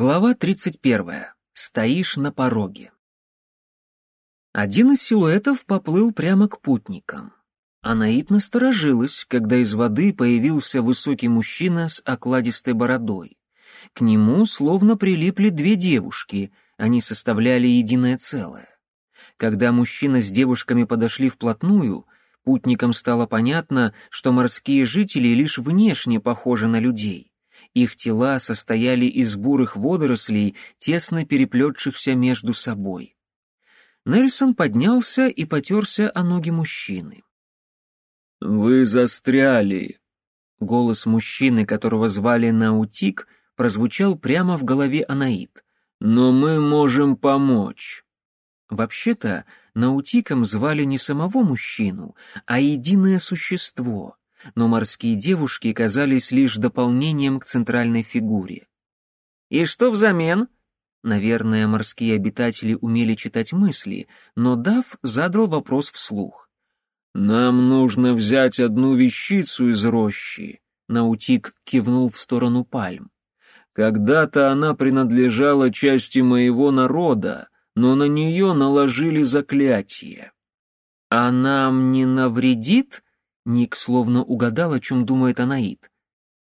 Глава 31. Стоишь на пороге. Один из силуэтов поплыл прямо к путникам. Анаит насторожилась, когда из воды появился высокий мужчина с окладистой бородой. К нему словно прилипли две девушки, они составляли единое целое. Когда мужчина с девушками подошли вплотную, путникам стало понятно, что морские жители лишь внешне похожи на людей. Их тела состояли из бурых водорослей, тесно переплетшихся между собой. Нельсон поднялся и потерся о ноги мужчины. «Вы застряли!» Голос мужчины, которого звали Наутик, прозвучал прямо в голове Анаит. «Но мы можем помочь!» Вообще-то, Наутиком звали не самого мужчину, а единое существо, но морские девушки казались лишь дополнением к центральной фигуре. «И что взамен?» Наверное, морские обитатели умели читать мысли, но Дав задал вопрос вслух. «Нам нужно взять одну вещицу из рощи», — Наутик кивнул в сторону пальм. «Когда-то она принадлежала части моего народа, но на нее наложили заклятие». «А нам не навредит?» Ник словно угадал, о чем думает Анаит.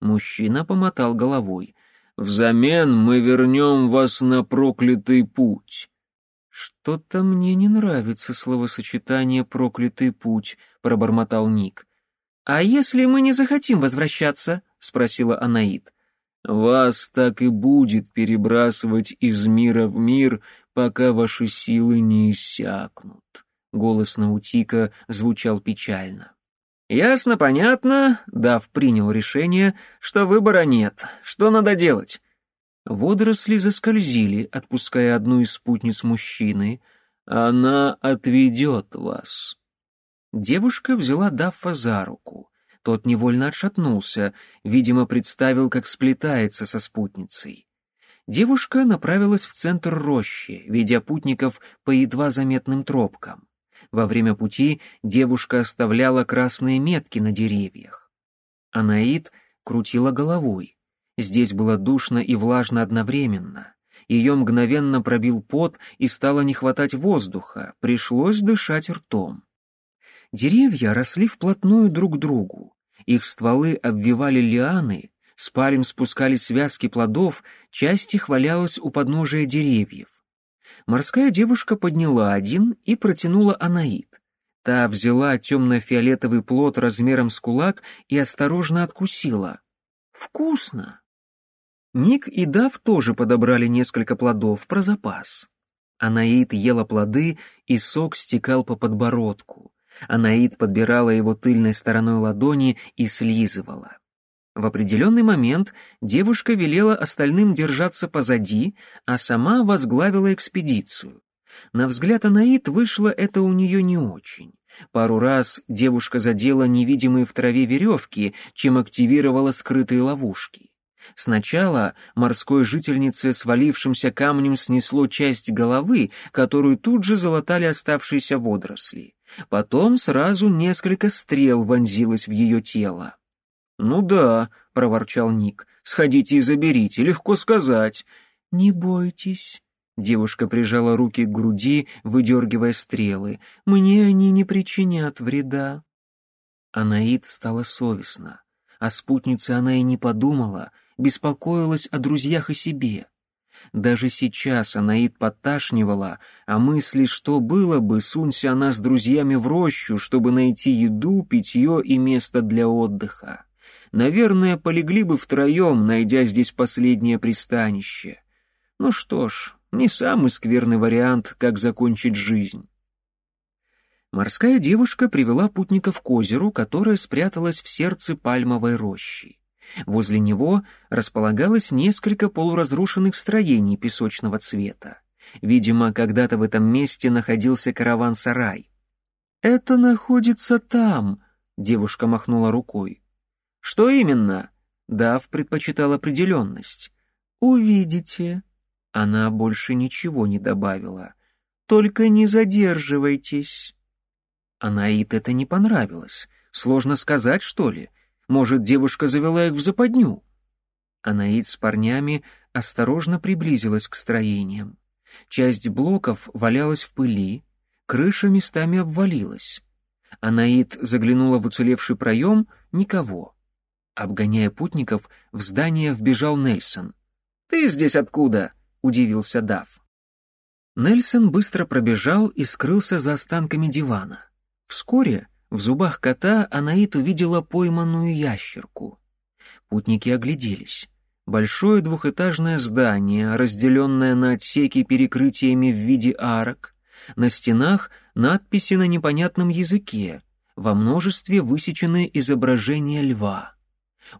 Мужчина помотал головой. «Взамен мы вернем вас на проклятый путь». «Что-то мне не нравится словосочетание «проклятый путь», — пробормотал Ник. «А если мы не захотим возвращаться?» — спросила Анаит. «Вас так и будет перебрасывать из мира в мир, пока ваши силы не иссякнут». Голос Наутика звучал печально. «Ясно, понятно», — Дав принял решение, что выбора нет. Что надо делать? Водоросли заскользили, отпуская одну из спутниц мужчины. «Она отведет вас». Девушка взяла Даффа за руку. Тот невольно отшатнулся, видимо, представил, как сплетается со спутницей. Девушка направилась в центр рощи, ведя путников по едва заметным тропкам. Во время пути девушка оставляла красные метки на деревьях. Анаид крутила головой. Здесь было душно и влажно одновременно. Ее мгновенно пробил пот и стало не хватать воздуха, пришлось дышать ртом. Деревья росли вплотную друг к другу. Их стволы обвивали лианы, с пальм спускались связки плодов, часть их валялась у подножия деревьев. Морская девушка подняла один и протянула анаит. Та взяла темно-фиолетовый плод размером с кулак и осторожно откусила. «Вкусно!» Ник и Дав тоже подобрали несколько плодов про запас. Анаит ела плоды, и сок стекал по подбородку. Анаит подбирала его тыльной стороной ладони и слизывала. В определенный момент девушка велела остальным держаться позади, а сама возглавила экспедицию. На взгляд Анаит вышло это у нее не очень. Пару раз девушка задела невидимые в траве веревки, чем активировала скрытые ловушки. Сначала морской жительнице свалившимся камнем снесло часть головы, которую тут же залатали оставшиеся водоросли. Потом сразу несколько стрел вонзилось в ее тело. «Ну да», — проворчал Ник, — «сходите и заберите, легко сказать». «Не бойтесь». Девушка прижала руки к груди, выдергивая стрелы. «Мне они не причинят вреда». Анаид стала совестна. О спутнице она и не подумала, беспокоилась о друзьях и себе. Даже сейчас Анаид подташнивала, а мысли, что было бы, сунься она с друзьями в рощу, чтобы найти еду, питье и место для отдыха наверное, полегли бы втроем, найдя здесь последнее пристанище. Ну что ж, не самый скверный вариант, как закончить жизнь. Морская девушка привела путников к озеру, которое спряталось в сердце пальмовой рощи. Возле него располагалось несколько полуразрушенных строений песочного цвета. Видимо, когда-то в этом месте находился караван-сарай. «Это находится там», — девушка махнула рукой. Что именно? Дав предпочитал определенность. Увидите. Она больше ничего не добавила. Только не задерживайтесь. Анаит это не понравилось. Сложно сказать, что ли? Может, девушка завела их в западню? Анаид с парнями осторожно приблизилась к строениям. Часть блоков валялась в пыли, крыша местами обвалилась. Анаид заглянула в уцелевший проем — никого. Обгоняя путников, в здание вбежал Нельсон. «Ты здесь откуда?» — удивился Дав. Нельсон быстро пробежал и скрылся за останками дивана. Вскоре в зубах кота Анаит увидела пойманную ящерку. Путники огляделись. Большое двухэтажное здание, разделенное на отсеки перекрытиями в виде арок. На стенах надписи на непонятном языке, во множестве высечены изображения льва.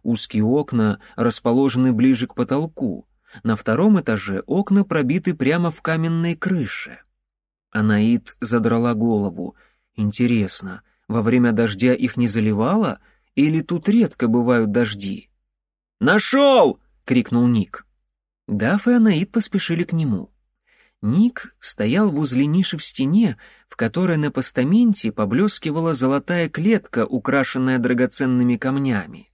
Узкие окна расположены ближе к потолку. На втором этаже окна пробиты прямо в каменной крыше. Анаит задрала голову. Интересно, во время дождя их не заливало? Или тут редко бывают дожди? «Нашел!» — крикнул Ник. Даф и Анаит поспешили к нему. Ник стоял возле ниши в стене, в которой на постаменте поблескивала золотая клетка, украшенная драгоценными камнями.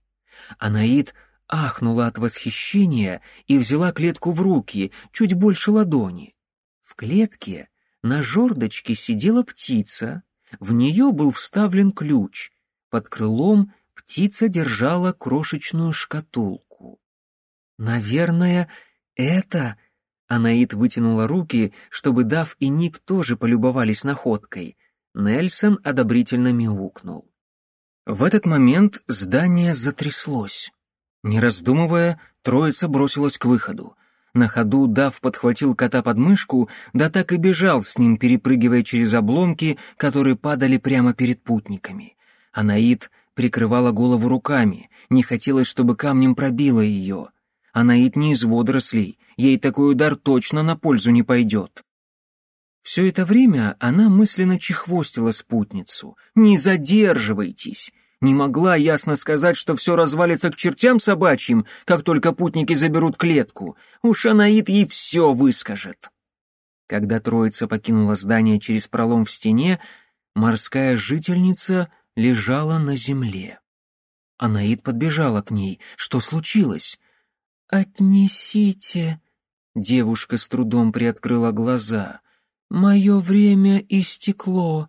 Анаит ахнула от восхищения и взяла клетку в руки, чуть больше ладони. В клетке на жердочке сидела птица, в нее был вставлен ключ, под крылом птица держала крошечную шкатулку. «Наверное, это...» Анаит вытянула руки, чтобы Дав и Ник тоже полюбовались находкой. Нельсон одобрительно мяукнул. В этот момент здание затряслось. Не раздумывая, троица бросилась к выходу. На ходу Дав подхватил кота под мышку, да так и бежал с ним, перепрыгивая через обломки, которые падали прямо перед путниками. Анаит прикрывала голову руками, не хотелось, чтобы камнем пробило ее. Анаит не из водорослей, ей такой удар точно на пользу не пойдет. Все это время она мысленно чехвостила спутницу. «Не задерживайтесь! не могла ясно сказать, что все развалится к чертям собачьим, как только путники заберут клетку. Уж Анаит ей все выскажет. Когда троица покинула здание через пролом в стене, морская жительница лежала на земле. Анаит подбежала к ней. Что случилось? «Отнесите...» Девушка с трудом приоткрыла глаза. «Мое время истекло.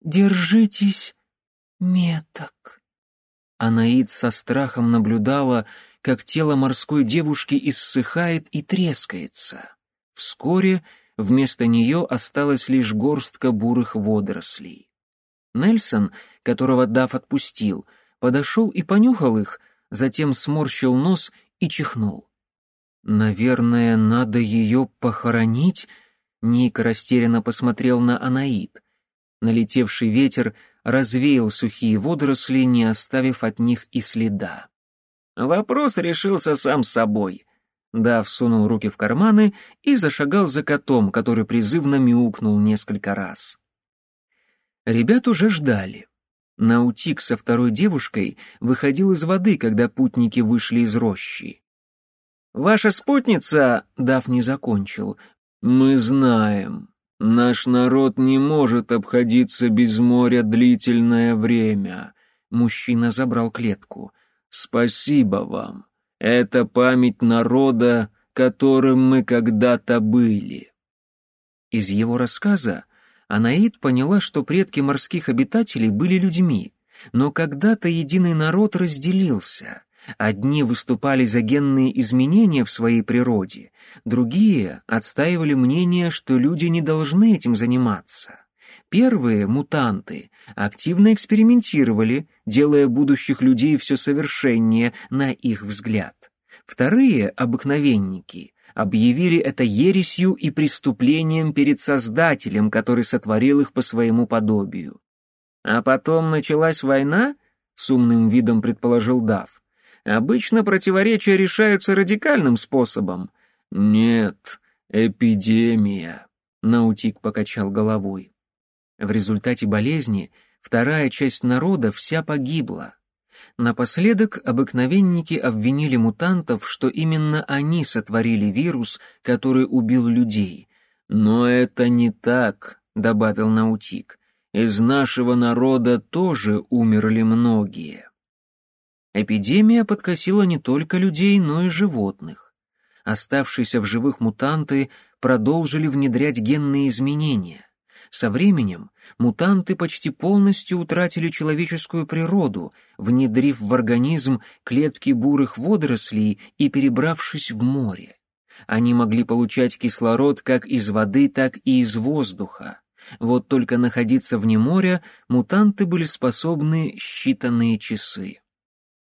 Держитесь меток. Анаид со страхом наблюдала, как тело морской девушки иссыхает и трескается. Вскоре вместо нее осталась лишь горстка бурых водорослей. Нельсон, которого Даф отпустил, подошел и понюхал их, затем сморщил нос и чихнул. «Наверное, надо ее похоронить?» Ник растерянно посмотрел на Анаид. Налетевший ветер развеял сухие водоросли, не оставив от них и следа. Вопрос решился сам собой. Дав сунул руки в карманы и зашагал за котом, который призывно мяукнул несколько раз. Ребят уже ждали. Наутик со второй девушкой выходил из воды, когда путники вышли из рощи. «Ваша спутница...» — Дав не закончил. «Мы знаем», Наш народ не может обходиться без моря длительное время. Мужчина забрал клетку. Спасибо вам. Это память народа, которым мы когда-то были. Из его рассказа Анаид поняла, что предки морских обитателей были людьми, но когда-то единый народ разделился. Одни выступали за генные изменения в своей природе, другие отстаивали мнение, что люди не должны этим заниматься. Первые, мутанты, активно экспериментировали, делая будущих людей все совершеннее на их взгляд. Вторые, обыкновенники, объявили это ересью и преступлением перед Создателем, который сотворил их по своему подобию. А потом началась война, с умным видом предположил Дав. Обычно противоречия решаются радикальным способом. Нет, эпидемия. Наутик покачал головой. В результате болезни вторая часть народа вся погибла. Напоследок обыкновенники обвинили мутантов, что именно они сотворили вирус, который убил людей. «Но это не так», — добавил Наутик. «Из нашего народа тоже умерли многие». Эпидемия подкосила не только людей, но и животных. Оставшиеся в живых мутанты продолжили внедрять генные изменения. Со временем мутанты почти полностью утратили человеческую природу, внедрив в организм клетки бурых водорослей и перебравшись в море. Они могли получать кислород как из воды, так и из воздуха. Вот только находиться вне моря мутанты были способны считанные часы.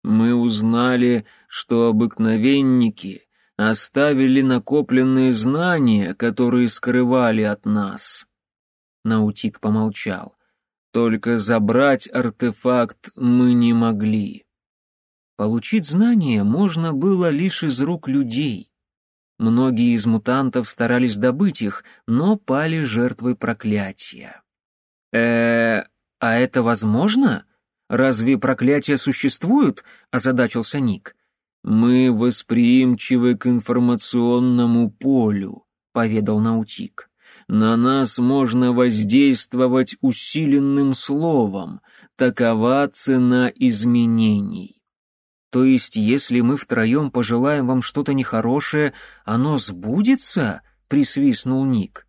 Мы узнали, что обыкновенники оставили накопленные знания, которые скрывали от нас. Наутик помолчал. Только забрать артефакт мы не могли. Получить знания можно было лишь из рук людей. Многие из мутантов старались добыть их, но пали жертвой проклятия. э а это возможно? Разве проклятия существуют?» — озадачился Ник. «Мы восприимчивы к информационному полю», — поведал Наутик. «На нас можно воздействовать усиленным словом. Такова цена изменений». То есть, если мы втроем пожелаем вам что-то нехорошее, оно сбудется?» — присвистнул Ник.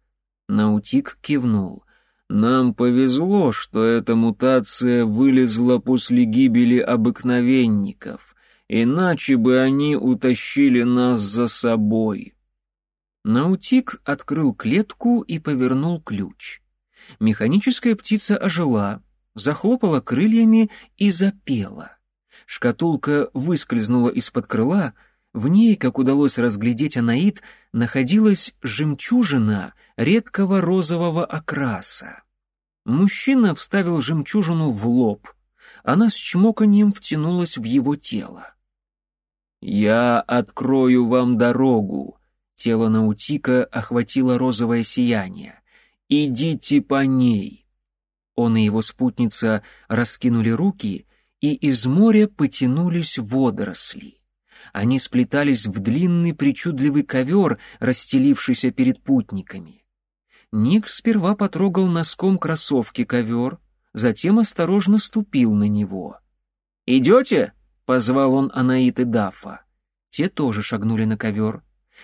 Наутик кивнул. «Нам повезло, что эта мутация вылезла после гибели обыкновенников, иначе бы они утащили нас за собой». Наутик открыл клетку и повернул ключ. Механическая птица ожила, захлопала крыльями и запела. Шкатулка выскользнула из-под крыла, в ней, как удалось разглядеть Анаит, находилась жемчужина редкого розового окраса. Мужчина вставил жемчужину в лоб. Она с чмоканьем втянулась в его тело. «Я открою вам дорогу», — тело Наутика охватило розовое сияние. «Идите по ней». Он и его спутница раскинули руки и из моря потянулись водоросли. Они сплетались в длинный причудливый ковер, расстелившийся перед путниками. Ник сперва потрогал носком кроссовки ковер, затем осторожно ступил на него. «Идете?» — позвал он Анаит и Дафа. Те тоже шагнули на ковер.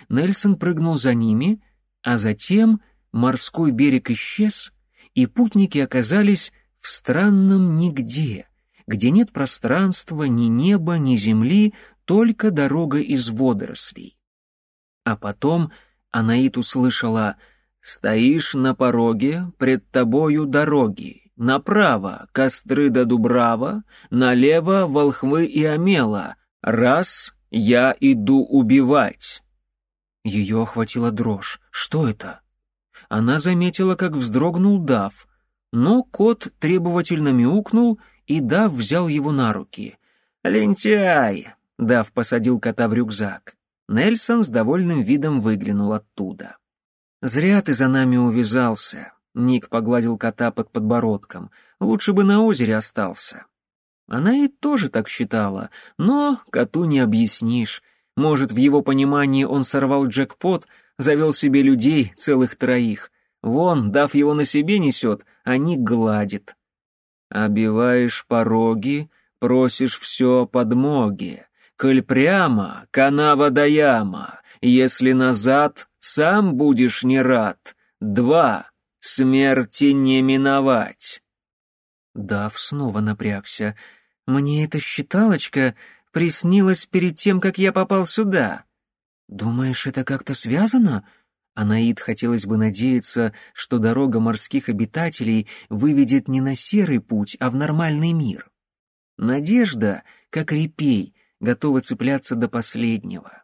Нельсон прыгнул за ними, а затем морской берег исчез, и путники оказались в странном нигде — где нет пространства, ни неба, ни земли, только дорога из водорослей. А потом Анаит услышала «Стоишь на пороге, пред тобою дороги, направо — костры до Дубрава, налево — волхвы и омела, раз — я иду убивать». Ее охватила дрожь. Что это? Она заметила, как вздрогнул Дав, но кот требовательно мяукнул — и Дав взял его на руки. «Лентяй!» — Дав посадил кота в рюкзак. Нельсон с довольным видом выглянул оттуда. «Зря ты за нами увязался», — Ник погладил кота под подбородком. «Лучше бы на озере остался». Она и тоже так считала, но коту не объяснишь. Может, в его понимании он сорвал джекпот, завел себе людей, целых троих. Вон, дав его на себе несет, а Ник гладит. Обиваешь пороги, просишь все подмоги. Коль прямо, канава да яма, если назад, сам будешь не рад. Два, смерти не миновать. Дав снова напрягся. Мне эта считалочка приснилась перед тем, как я попал сюда. Думаешь, это как-то связано? Анаид хотелось бы надеяться, что дорога морских обитателей выведет не на серый путь, а в нормальный мир. Надежда, как репей, готова цепляться до последнего.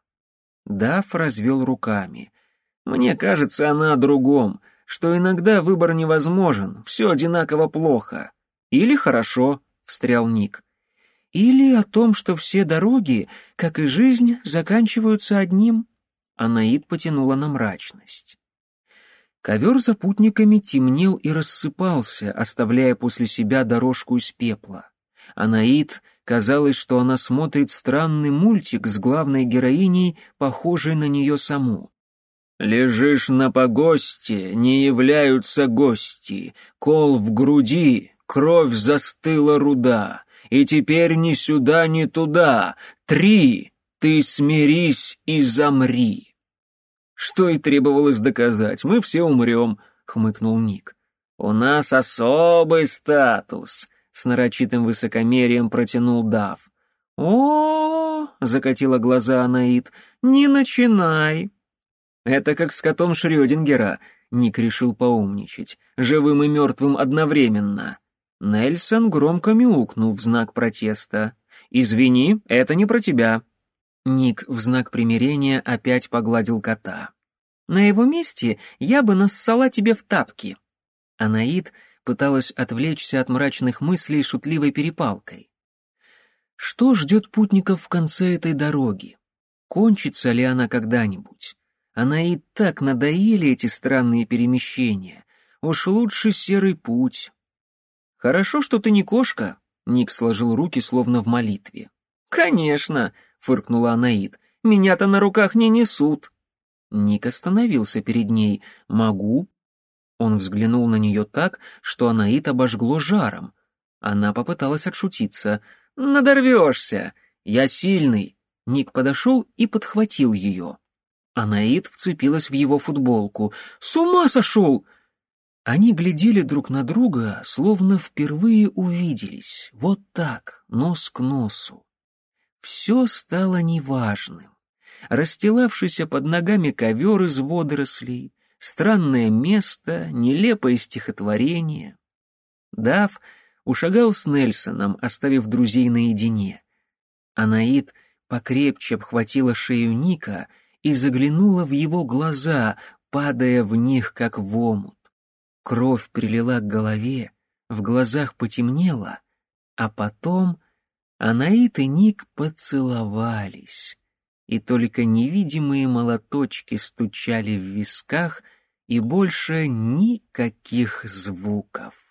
Даф развел руками. «Мне кажется, она о другом, что иногда выбор невозможен, все одинаково плохо. Или хорошо», — встрял Ник. «Или о том, что все дороги, как и жизнь, заканчиваются одним», Анаид потянула на мрачность. Ковер за путниками темнел и рассыпался, оставляя после себя дорожку из пепла. Анаид казалось, что она смотрит странный мультик с главной героиней, похожей на нее саму. «Лежишь на погосте, не являются гости, кол в груди, кровь застыла руда, и теперь ни сюда, ни туда. Три. Ты смирись и замри. Что и требовалось доказать, мы все умрем, хмыкнул Ник. У нас особый статус, с нарочитым высокомерием протянул Дав. О, закатила глаза Анаит. Не начинай. Это как с котом Шрёдингера, Ник решил поумничать. Живым и мертвым одновременно. Нельсон громко мяукнул в знак протеста. «Извини, это не про тебя». Ник в знак примирения опять погладил кота. «На его месте я бы нассала тебе в тапки». Анаид пыталась отвлечься от мрачных мыслей шутливой перепалкой. Что ждет путников в конце этой дороги? Кончится ли она когда-нибудь? Она и так надоели эти странные перемещения. Уж лучше серый путь. «Хорошо, что ты не кошка», — Ник сложил руки, словно в молитве. «Конечно», — фыркнула Анаид, — «меня-то на руках не несут». Ник остановился перед ней. «Могу». Он взглянул на нее так, что Анаид обожгло жаром. Она попыталась отшутиться. «Надорвешься! Я сильный!» Ник подошел и подхватил ее. Анаид вцепилась в его футболку. «С ума сошел!» Они глядели друг на друга, словно впервые увиделись, вот так, нос к носу. Все стало неважным. Расстилавшийся под ногами ковер из водорослей, странное место, нелепое стихотворение. Дав ушагал с Нельсоном, оставив друзей наедине. Анаид покрепче обхватила шею Ника и заглянула в его глаза, падая в них, как в омут. Кровь прилила к голове, в глазах потемнело, а потом Анаит и Ник поцеловались, и только невидимые молоточки стучали в висках, и больше никаких звуков.